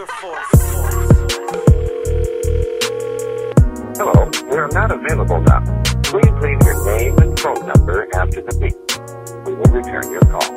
stronger force. Hello, we are not available now. Please leave your name and phone number after the beep. We will return your call.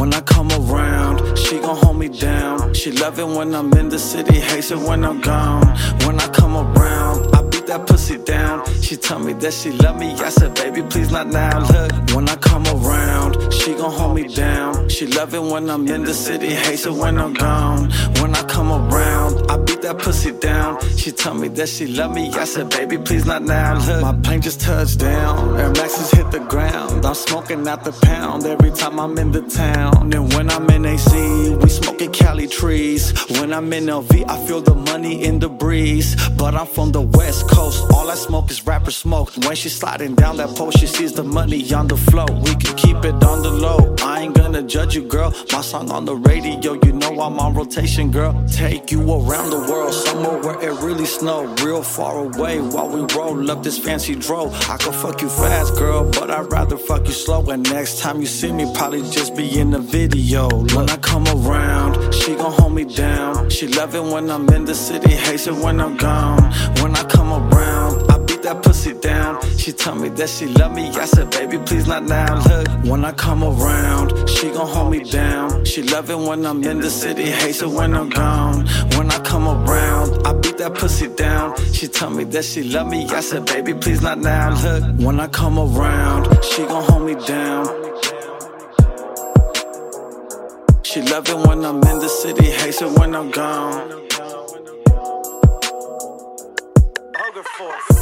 When I come around, she gon' hold me down. She love it when I'm in the city, hates it when I'm gone. When I come around, I beat that pussy down. She told me that she love me, I said, baby, please not now. Look, when I come around, she gon' hold me down. She love it when I'm in the city, hates it when I'm gone. When I come around, I beat that pussy down. She told me that she love me, I said, baby, please not now. Look, my plane just touched down, Air Maxes hit the ground. I'm smoking out the pound every time I'm in the town. And when I'm in AC, we smoking Cali trees. When I'm in LV, I feel the money in the breeze. But I'm from the West Coast, all I smoke is rapper smoke. When she sliding down that pole, she sees the money on the floor. We can keep it on the low. I ain't gonna judge you, girl. My song on the radio, you know I'm on rotation, girl. Take you around the world, somewhere where it really snow, real far away. While we roll up this fancy drove, I could fuck you fast, girl, but I'd rather fuck you slow. And next time you see me, probably just be in the video. When I come around, she gon' hold me down. She love it when I'm in the city, hates it when I'm gone. When I come around, that pussy down. She told me that she love me, I said, baby, please not now. Look, when I come around, she gon' hold me down. She love it when I'm in the city, hates it when I'm gone. When I come around, I beat that pussy down. She told me that she love me, I said, baby, please not now. Look, when I come around, she gon' hold me down. She love it when I'm in the city, hates it when I'm gone. Hunger Force.